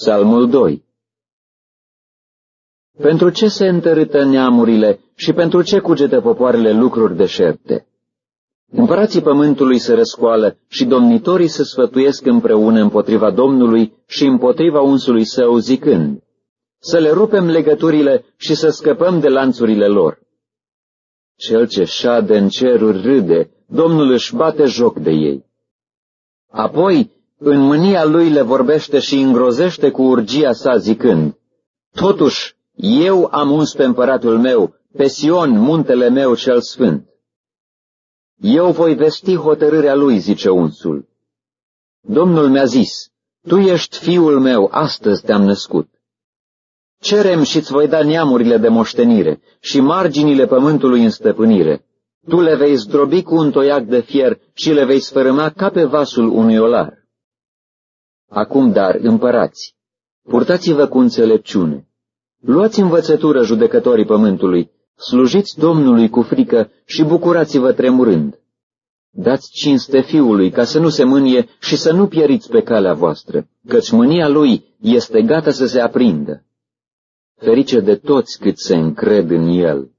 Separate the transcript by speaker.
Speaker 1: Psalmul 2 Pentru ce se întărâtă neamurile și pentru ce cugete popoarele lucruri deșerte? Împărații pământului se răscoală și domnitorii se sfătuiesc împreună împotriva Domnului și împotriva unsului său, zicând, să le rupem legăturile și să scăpăm de lanțurile lor. Cel ce șade în ceruri râde, Domnul își bate joc de ei. Apoi, în mânia lui le vorbește și îngrozește cu urgia sa zicând, Totuși, eu am uns pe împăratul meu, pe Sion, muntele meu cel sfânt. Eu voi vesti hotărârea lui, zice unsul. Domnul mi-a zis, Tu ești fiul meu, astăzi te-am născut. Cerem și-ți voi da neamurile de moștenire și marginile pământului în stăpânire. Tu le vei zdrobi cu un toiac de fier și le vei sfărâma ca pe vasul unui olar. Acum, dar, împărați, purtați-vă cu înțelepciune. Luați învățătură judecătorii pământului, slujiți Domnului cu frică și bucurați-vă tremurând. Dați cinste fiului ca să nu se mânie și să nu pieriți pe calea voastră, căci mânia lui este gata să se aprindă. Ferice de toți cât se încred în el.